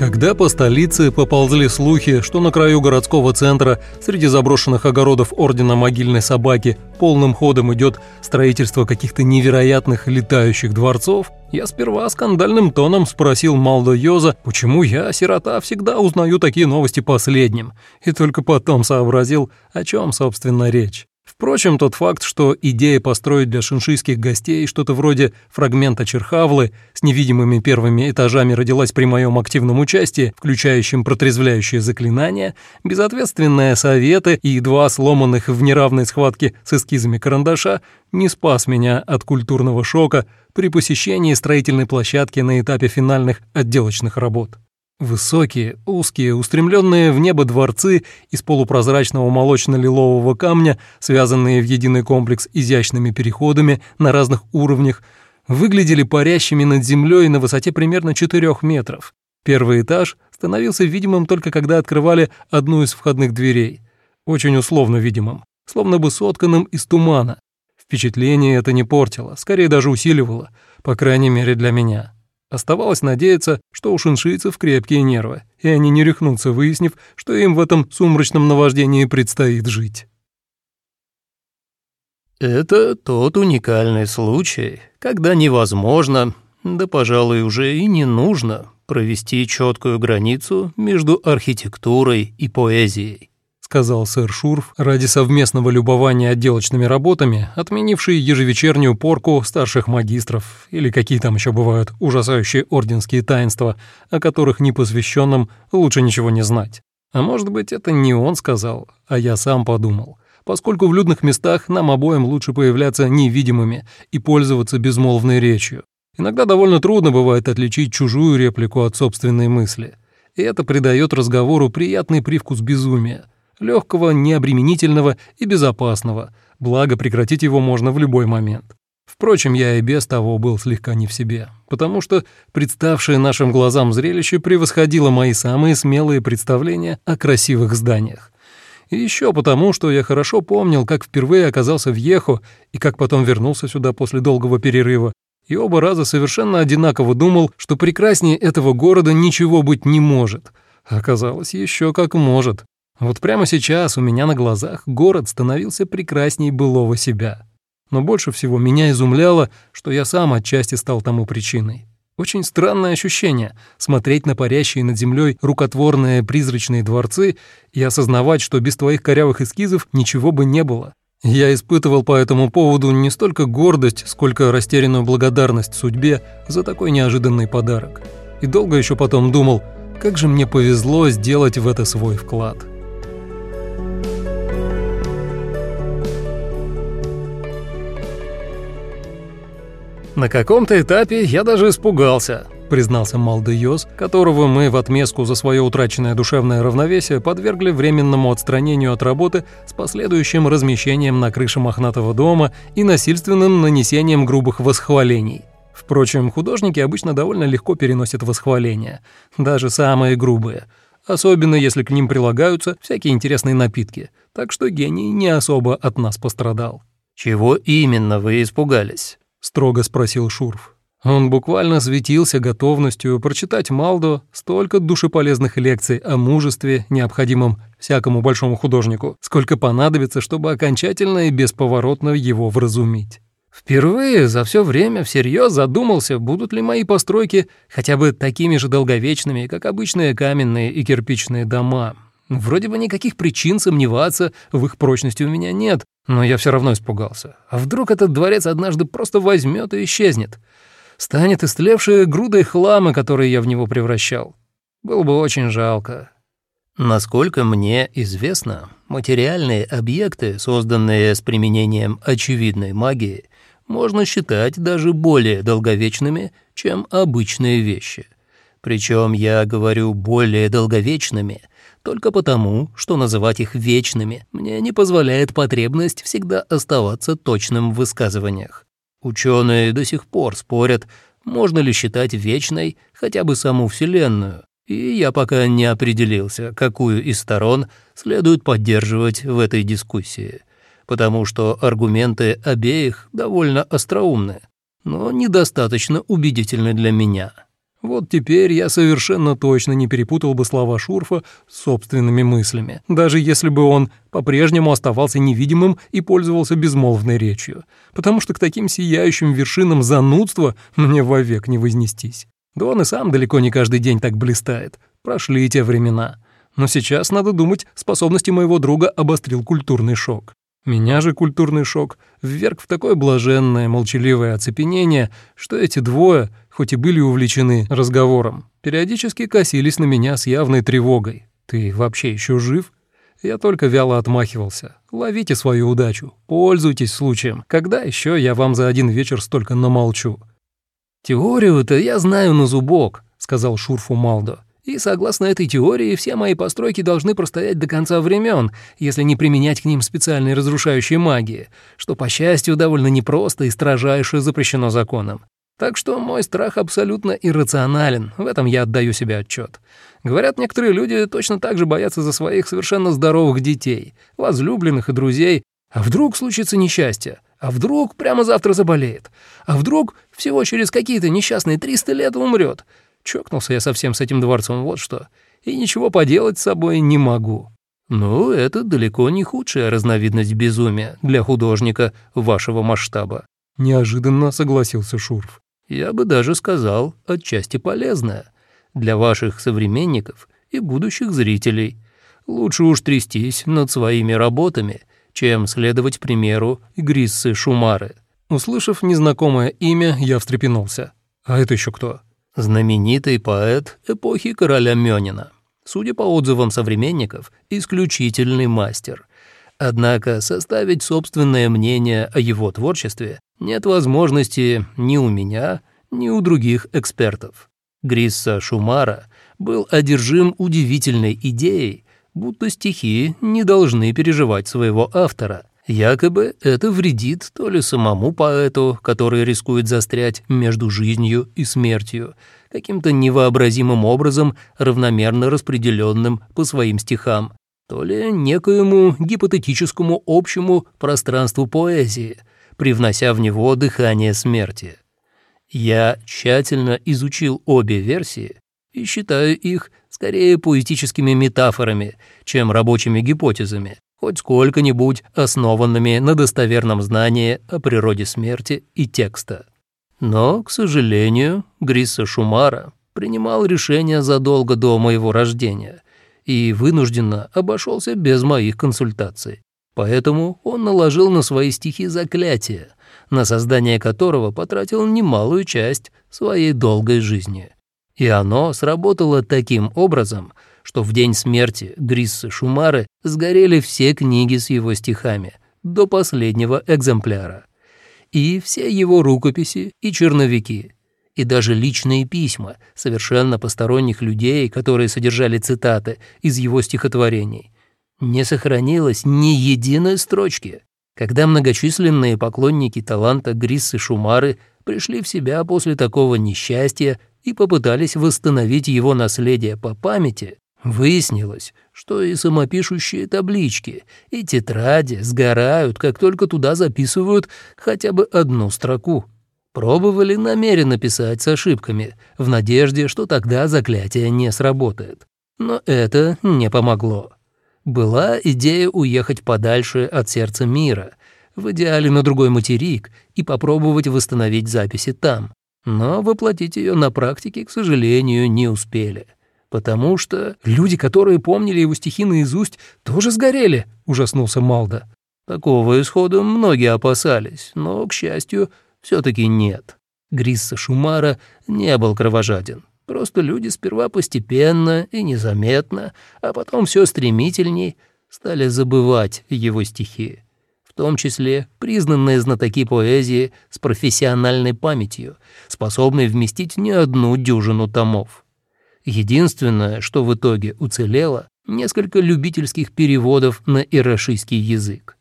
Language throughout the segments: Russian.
Когда по столице поползли слухи, что на краю городского центра среди заброшенных огородов Ордена Могильной Собаки полным ходом идет строительство каких-то невероятных летающих дворцов, я сперва скандальным тоном спросил Малдо Йоза, почему я, сирота, всегда узнаю такие новости последним, и только потом сообразил, о чем, собственно, речь. Впрочем, тот факт, что идея построить для шиншийских гостей что-то вроде фрагмента Черхавлы с невидимыми первыми этажами родилась при моем активном участии, включающем протрезвляющие заклинания, безответственные советы и два сломанных в неравной схватке с эскизами карандаша, не спас меня от культурного шока при посещении строительной площадки на этапе финальных отделочных работ. Высокие, узкие, устремленные в небо дворцы из полупрозрачного молочно-лилового камня, связанные в единый комплекс изящными переходами на разных уровнях, выглядели парящими над землей на высоте примерно 4 метров. Первый этаж становился видимым только когда открывали одну из входных дверей. Очень условно видимым, словно бы сотканным из тумана. Впечатление это не портило, скорее даже усиливало, по крайней мере для меня. Оставалось надеяться, что у шиншийцев крепкие нервы, и они не рехнутся, выяснив, что им в этом сумрачном наваждении предстоит жить. Это тот уникальный случай, когда невозможно, да, пожалуй, уже и не нужно провести четкую границу между архитектурой и поэзией сказал сэр Шурф ради совместного любования отделочными работами, отменивший ежевечернюю порку старших магистров или какие там еще бывают ужасающие орденские таинства, о которых непосвященным лучше ничего не знать. А может быть, это не он сказал, а я сам подумал, поскольку в людных местах нам обоим лучше появляться невидимыми и пользоваться безмолвной речью. Иногда довольно трудно бывает отличить чужую реплику от собственной мысли. И это придает разговору приятный привкус безумия, легкого, необременительного и безопасного, благо прекратить его можно в любой момент. Впрочем, я и без того был слегка не в себе, потому что представшее нашим глазам зрелище превосходило мои самые смелые представления о красивых зданиях. И еще потому, что я хорошо помнил, как впервые оказался в Ехо и как потом вернулся сюда после долгого перерыва, и оба раза совершенно одинаково думал, что прекраснее этого города ничего быть не может. Оказалось, еще как может. Вот прямо сейчас у меня на глазах город становился прекрасней былого себя. Но больше всего меня изумляло, что я сам отчасти стал тому причиной. Очень странное ощущение — смотреть на парящие над землей рукотворные призрачные дворцы и осознавать, что без твоих корявых эскизов ничего бы не было. Я испытывал по этому поводу не столько гордость, сколько растерянную благодарность судьбе за такой неожиданный подарок. И долго еще потом думал, как же мне повезло сделать в это свой вклад. «На каком-то этапе я даже испугался», — признался Малдеёс, которого мы в отместку за свое утраченное душевное равновесие подвергли временному отстранению от работы с последующим размещением на крыше мохнатого дома и насильственным нанесением грубых восхвалений. Впрочем, художники обычно довольно легко переносят восхваления, даже самые грубые, особенно если к ним прилагаются всякие интересные напитки, так что гений не особо от нас пострадал. «Чего именно вы испугались?» — строго спросил Шурф. Он буквально светился готовностью прочитать Малдо столько душеполезных лекций о мужестве, необходимом всякому большому художнику, сколько понадобится, чтобы окончательно и бесповоротно его вразумить. Впервые за все время всерьез задумался, будут ли мои постройки хотя бы такими же долговечными, как обычные каменные и кирпичные дома. Вроде бы никаких причин сомневаться в их прочности у меня нет, но я все равно испугался. А вдруг этот дворец однажды просто возьмет и исчезнет? Станет истлевшей грудой хлама, который я в него превращал. Было бы очень жалко. Насколько мне известно, материальные объекты, созданные с применением очевидной магии, можно считать даже более долговечными, чем обычные вещи. Причем я говорю более долговечными, только потому, что называть их вечными мне не позволяет потребность всегда оставаться точным в высказываниях. Ученые до сих пор спорят, можно ли считать вечной хотя бы саму Вселенную, и я пока не определился, какую из сторон следует поддерживать в этой дискуссии, потому что аргументы обеих довольно остроумны, но недостаточно убедительны для меня. Вот теперь я совершенно точно не перепутал бы слова Шурфа с собственными мыслями, даже если бы он по-прежнему оставался невидимым и пользовался безмолвной речью, потому что к таким сияющим вершинам занудства мне вовек не вознестись. Да он и сам далеко не каждый день так блистает. Прошли те времена. Но сейчас, надо думать, способности моего друга обострил культурный шок. Меня же культурный шок вверг в такое блаженное, молчаливое оцепенение, что эти двое, хоть и были увлечены разговором, периодически косились на меня с явной тревогой. «Ты вообще еще жив?» Я только вяло отмахивался. «Ловите свою удачу, пользуйтесь случаем. Когда еще я вам за один вечер столько намолчу?» «Теорию-то я знаю на зубок», — сказал Шурфу Малдо. И согласно этой теории, все мои постройки должны простоять до конца времен, если не применять к ним специальные разрушающие магии, что, по счастью, довольно непросто и строжайше запрещено законом. Так что мой страх абсолютно иррационален, в этом я отдаю себе отчет. Говорят, некоторые люди точно так же боятся за своих совершенно здоровых детей, возлюбленных и друзей. А вдруг случится несчастье? А вдруг прямо завтра заболеет? А вдруг всего через какие-то несчастные 300 лет умрет? Чокнулся я совсем с этим дворцом, вот что. И ничего поделать с собой не могу. Ну, это далеко не худшая разновидность безумия для художника вашего масштаба. Неожиданно согласился Шурф. Я бы даже сказал, отчасти полезная. Для ваших современников и будущих зрителей. Лучше уж трястись над своими работами, чем следовать примеру Гриссы Шумары. Услышав незнакомое имя, я встрепенулся. А это еще кто? Знаменитый поэт эпохи короля Мёнина. Судя по отзывам современников, исключительный мастер. Однако составить собственное мнение о его творчестве нет возможности ни у меня, ни у других экспертов. Грисса Шумара был одержим удивительной идеей, будто стихи не должны переживать своего автора. Якобы это вредит то ли самому поэту, который рискует застрять между жизнью и смертью, каким-то невообразимым образом равномерно распределенным по своим стихам, то ли некоему гипотетическому общему пространству поэзии, привнося в него дыхание смерти. Я тщательно изучил обе версии и считаю их скорее поэтическими метафорами, чем рабочими гипотезами, хоть сколько-нибудь основанными на достоверном знании о природе смерти и текста. Но, к сожалению, Грисса Шумара принимал решение задолго до моего рождения и вынужденно обошелся без моих консультаций. Поэтому он наложил на свои стихи заклятие, на создание которого потратил немалую часть своей долгой жизни. И оно сработало таким образом, что в день смерти Гриссы Шумары сгорели все книги с его стихами, до последнего экземпляра. И все его рукописи и черновики, и даже личные письма совершенно посторонних людей, которые содержали цитаты из его стихотворений. Не сохранилось ни единой строчки. Когда многочисленные поклонники таланта Гриссы Шумары пришли в себя после такого несчастья и попытались восстановить его наследие по памяти, Выяснилось, что и самопишущие таблички, и тетради сгорают, как только туда записывают хотя бы одну строку. Пробовали намеренно писать с ошибками, в надежде, что тогда заклятие не сработает. Но это не помогло. Была идея уехать подальше от сердца мира, в идеале на другой материк, и попробовать восстановить записи там. Но воплотить ее на практике, к сожалению, не успели потому что люди, которые помнили его стихи наизусть, тоже сгорели», — ужаснулся Малда. Такого исхода многие опасались, но, к счастью, все таки нет. Грисса Шумара не был кровожаден. Просто люди сперва постепенно и незаметно, а потом все стремительней стали забывать его стихи. В том числе признанные знатоки поэзии с профессиональной памятью, способные вместить не одну дюжину томов. Единственное, что в итоге уцелело, несколько любительских переводов на ирашийский язык.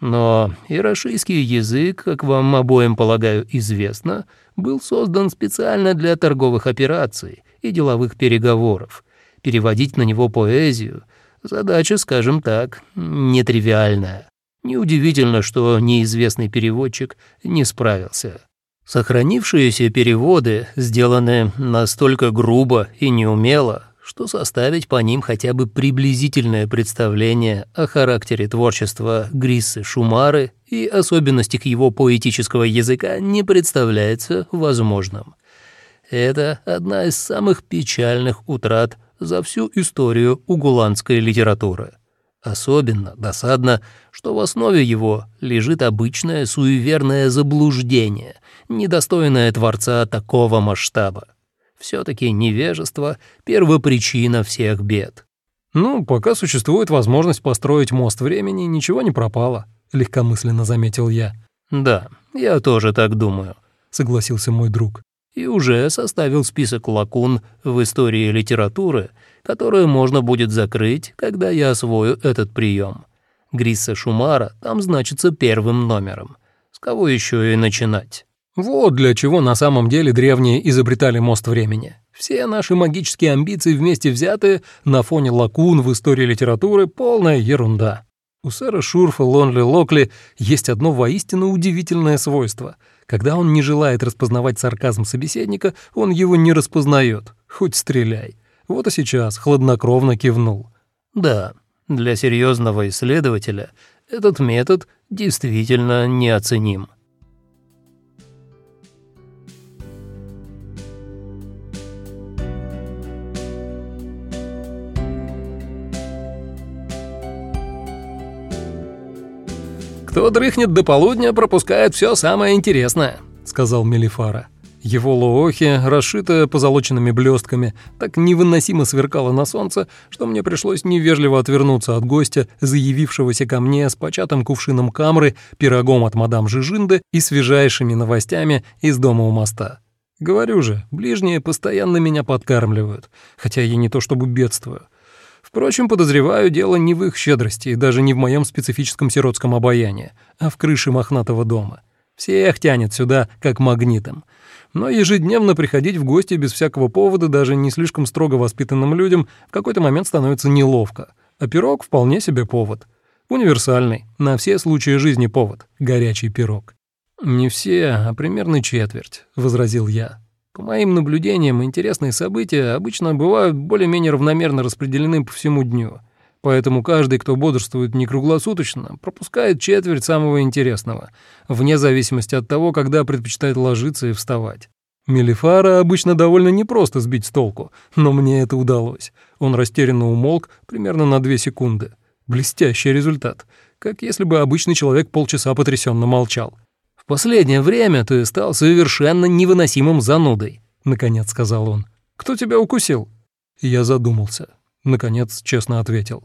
Но ирашийский язык, как вам обоим, полагаю, известно, был создан специально для торговых операций и деловых переговоров. Переводить на него поэзию – задача, скажем так, нетривиальная. Неудивительно, что неизвестный переводчик не справился. Сохранившиеся переводы сделаны настолько грубо и неумело, что составить по ним хотя бы приблизительное представление о характере творчества Гриссы Шумары и особенностях его поэтического языка не представляется возможным. Это одна из самых печальных утрат за всю историю угуландской литературы. Особенно досадно, что в основе его лежит обычное суеверное заблуждение, недостойное творца такого масштаба. Все-таки невежество — первопричина всех бед. «Ну, пока существует возможность построить мост времени, ничего не пропало», — легкомысленно заметил я. «Да, я тоже так думаю», — согласился мой друг. «И уже составил список лакун в истории литературы, которые можно будет закрыть, когда я освою этот прием. Грисса Шумара там значится первым номером. С кого еще и начинать?» Вот для чего на самом деле древние изобретали мост времени. Все наши магические амбиции вместе взятые на фоне лакун в истории литературы — полная ерунда. У сэра Шурфа Лонли Локли есть одно воистину удивительное свойство. Когда он не желает распознавать сарказм собеседника, он его не распознает, хоть стреляй. Вот и сейчас хладнокровно кивнул. Да, для серьезного исследователя этот метод действительно неоценим. «Кто дрыхнет до полудня, пропускает все самое интересное», — сказал Мелифара. Его лоохи, расшитая позолоченными блестками, так невыносимо сверкало на солнце, что мне пришлось невежливо отвернуться от гостя, заявившегося ко мне с початым кувшином камры, пирогом от мадам Жижинды и свежайшими новостями из дома у моста. Говорю же, ближние постоянно меня подкармливают, хотя я не то чтобы бедствую. Впрочем, подозреваю, дело не в их щедрости даже не в моем специфическом сиротском обаянии, а в крыше мохнатого дома. Всех тянет сюда, как магнитом. Но ежедневно приходить в гости без всякого повода даже не слишком строго воспитанным людям в какой-то момент становится неловко. А пирог вполне себе повод. Универсальный, на все случаи жизни повод. Горячий пирог. «Не все, а примерно четверть», — возразил я. По моим наблюдениям, интересные события обычно бывают более-менее равномерно распределены по всему дню, поэтому каждый, кто бодрствует не круглосуточно, пропускает четверть самого интересного, вне зависимости от того, когда предпочитает ложиться и вставать. Мелифара обычно довольно непросто сбить с толку, но мне это удалось. Он растерянно умолк примерно на две секунды. Блестящий результат, как если бы обычный человек полчаса потрясенно молчал. «В последнее время ты стал совершенно невыносимым занудой», — наконец сказал он. «Кто тебя укусил?» Я задумался. Наконец, честно ответил.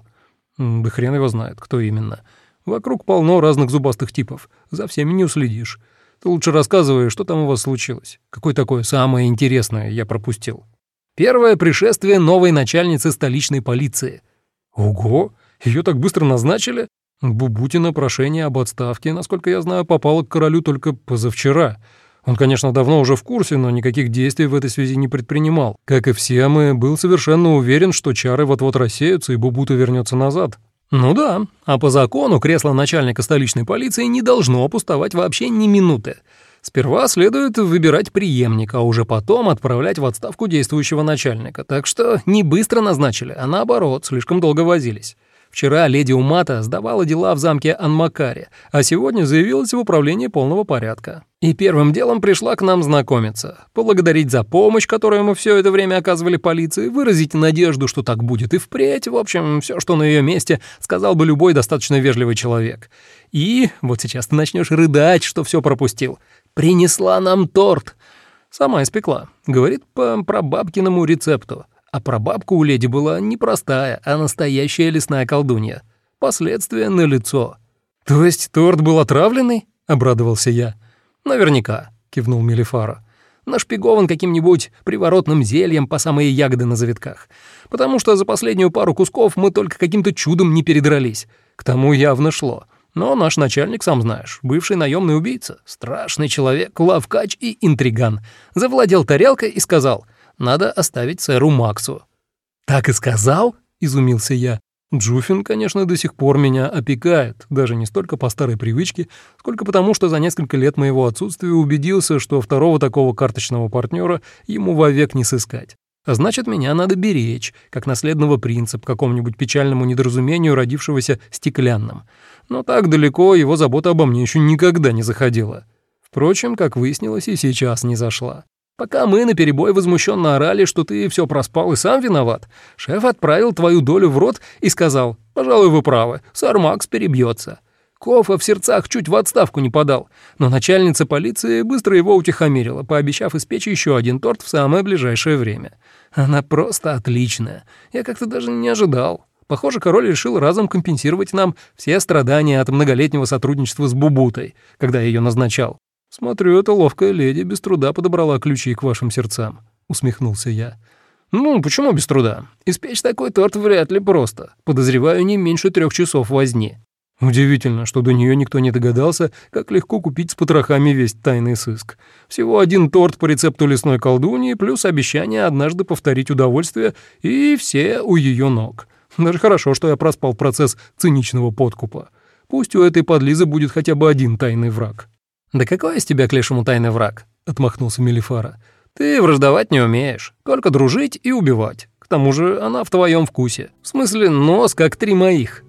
«Да хрен его знает, кто именно. Вокруг полно разных зубастых типов. За всеми не уследишь. Ты лучше рассказывай, что там у вас случилось. Какое такое самое интересное я пропустил?» «Первое пришествие новой начальницы столичной полиции». «Ого! Ее так быстро назначили?» Бубутина прошение об отставке, насколько я знаю, попало к королю только позавчера. Он, конечно, давно уже в курсе, но никаких действий в этой связи не предпринимал. Как и все мы, был совершенно уверен, что чары вот-вот рассеются и Бубута вернется назад. Ну да, а по закону кресло начальника столичной полиции не должно опустовать вообще ни минуты. Сперва следует выбирать преемника, а уже потом отправлять в отставку действующего начальника. Так что не быстро назначили, а наоборот, слишком долго возились. Вчера леди Умата сдавала дела в замке Анмакаре, а сегодня заявилась в управлении полного порядка. И первым делом пришла к нам знакомиться, поблагодарить за помощь, которую мы все это время оказывали полиции, выразить надежду, что так будет и впредь, в общем, все, что на ее месте, сказал бы любой достаточно вежливый человек. И вот сейчас ты начнешь рыдать, что все пропустил. Принесла нам торт. Сама испекла. Говорит по прабабкиному рецепту. А прабабка у леди была не простая, а настоящая лесная колдунья. Последствия налицо. «То есть торт был отравленный?» — обрадовался я. «Наверняка», — кивнул Мелифара. «Нашпигован каким-нибудь приворотным зельем по самые ягоды на завитках. Потому что за последнюю пару кусков мы только каким-то чудом не передрались. К тому явно шло. Но наш начальник, сам знаешь, бывший наемный убийца, страшный человек, лавкач и интриган, завладел тарелкой и сказал — надо оставить сэру Максу». «Так и сказал?» — изумился я. Джуфин, конечно, до сих пор меня опекает, даже не столько по старой привычке, сколько потому, что за несколько лет моего отсутствия убедился, что второго такого карточного партнера ему вовек не сыскать. А значит, меня надо беречь, как наследного принца по какому-нибудь печальному недоразумению, родившегося стеклянным. Но так далеко его забота обо мне еще никогда не заходила. Впрочем, как выяснилось, и сейчас не зашла. Пока мы наперебой возмущенно орали, что ты все проспал и сам виноват, шеф отправил твою долю в рот и сказал, «Пожалуй, вы правы, сэр Макс перебьется». Кофа в сердцах чуть в отставку не подал, но начальница полиции быстро его утихомирила, пообещав испечь еще один торт в самое ближайшее время. Она просто отличная. Я как-то даже не ожидал. Похоже, король решил разом компенсировать нам все страдания от многолетнего сотрудничества с Бубутой, когда ее назначал. «Смотрю, эта ловкая леди без труда подобрала ключи к вашим сердцам», — усмехнулся я. «Ну, почему без труда? Испечь такой торт вряд ли просто. Подозреваю, не меньше трех часов возни». Удивительно, что до нее никто не догадался, как легко купить с потрохами весь тайный сыск. Всего один торт по рецепту лесной колдуньи, плюс обещание однажды повторить удовольствие, и все у ее ног. Даже хорошо, что я проспал процесс циничного подкупа. Пусть у этой подлизы будет хотя бы один тайный враг. «Да какой из тебя к лешему тайный враг?» — отмахнулся Мелифара. «Ты враждовать не умеешь, только дружить и убивать. К тому же она в твоем вкусе. В смысле, нос как три моих».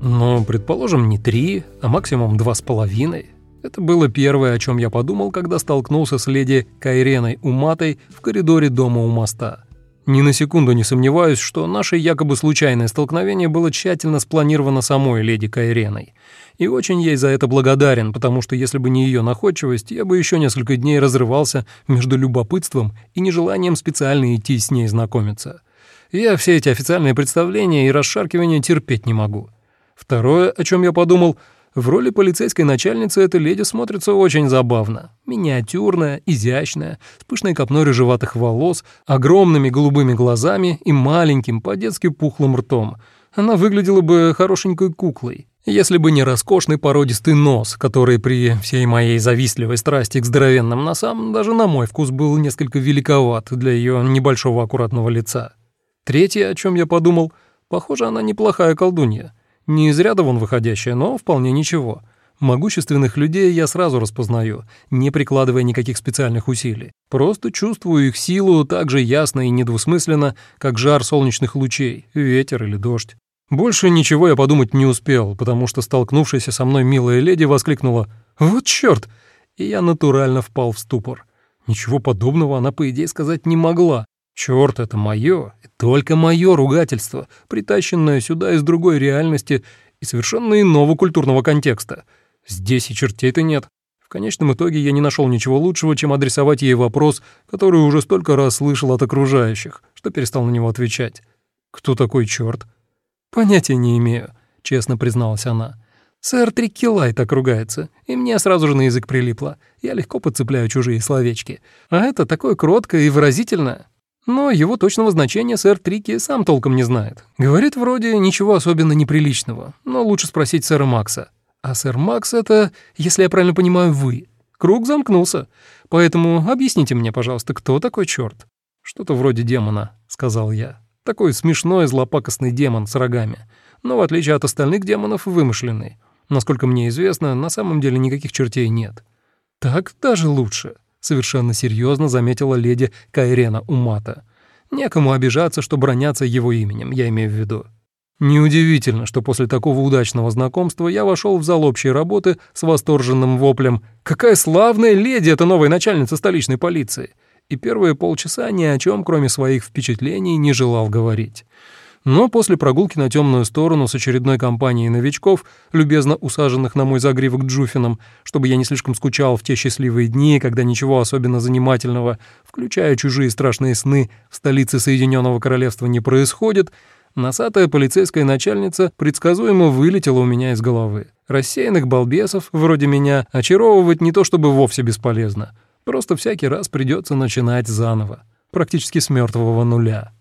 Ну, предположим, не три, а максимум два с половиной. Это было первое, о чем я подумал, когда столкнулся с леди Кайреной Уматой в коридоре дома у моста. Ни на секунду не сомневаюсь, что наше якобы случайное столкновение было тщательно спланировано самой леди Кайреной. И очень ей за это благодарен, потому что если бы не ее находчивость, я бы еще несколько дней разрывался между любопытством и нежеланием специально идти с ней знакомиться. Я все эти официальные представления и расшаркивания терпеть не могу. Второе, о чем я подумал, в роли полицейской начальницы эта леди смотрится очень забавно. Миниатюрная, изящная, с пышной копной рыжеватых волос, огромными голубыми глазами и маленьким, по-детски пухлым ртом. Она выглядела бы хорошенькой куклой, если бы не роскошный породистый нос, который при всей моей завистливой страсти к здоровенным носам даже на мой вкус был несколько великоват для ее небольшого аккуратного лица. Третье, о чем я подумал, похоже, она неплохая колдунья. Не из ряда вон выходящая, но вполне ничего. Могущественных людей я сразу распознаю, не прикладывая никаких специальных усилий. Просто чувствую их силу так же ясно и недвусмысленно, как жар солнечных лучей, ветер или дождь. Больше ничего я подумать не успел, потому что столкнувшаяся со мной милая леди воскликнула «Вот чёрт!» и я натурально впал в ступор. Ничего подобного она, по идее, сказать не могла. Черт, это мое, только мое ругательство, притащенное сюда из другой реальности и совершенно иного культурного контекста. Здесь и чертей-то нет. В конечном итоге я не нашел ничего лучшего, чем адресовать ей вопрос, который уже столько раз слышал от окружающих, что перестал на него отвечать. «Кто такой черт?» «Понятия не имею», — честно призналась она. «Сэр Триккилай так ругается, и мне сразу же на язык прилипло. Я легко подцепляю чужие словечки. А это такое кроткое и выразительное». Но его точного значения сэр Трики сам толком не знает. Говорит вроде ничего особенно неприличного, но лучше спросить сэра Макса. А сэр Макс — это, если я правильно понимаю, вы. Круг замкнулся. Поэтому объясните мне, пожалуйста, кто такой черт? «Что-то вроде демона», — сказал я. «Такой смешной злопакостный демон с рогами, но в отличие от остальных демонов вымышленный. Насколько мне известно, на самом деле никаких чертей нет». «Так даже лучше», совершенно серьезно заметила леди Кайрена Умата. Некому обижаться, что бронятся его именем, я имею в виду. Неудивительно, что после такого удачного знакомства я вошел в зал общей работы с восторженным воплем «Какая славная леди эта новая начальница столичной полиции!» и первые полчаса ни о чем, кроме своих впечатлений, не желал говорить. Но после прогулки на темную сторону с очередной компанией новичков, любезно усаженных на мой загривок Джуфином, чтобы я не слишком скучал в те счастливые дни, когда ничего особенно занимательного, включая чужие страшные сны, в столице Соединенного Королевства не происходит, носатая полицейская начальница предсказуемо вылетела у меня из головы. Рассеянных балбесов, вроде меня, очаровывать не то чтобы вовсе бесполезно. Просто всякий раз придется начинать заново, практически с мертвого нуля.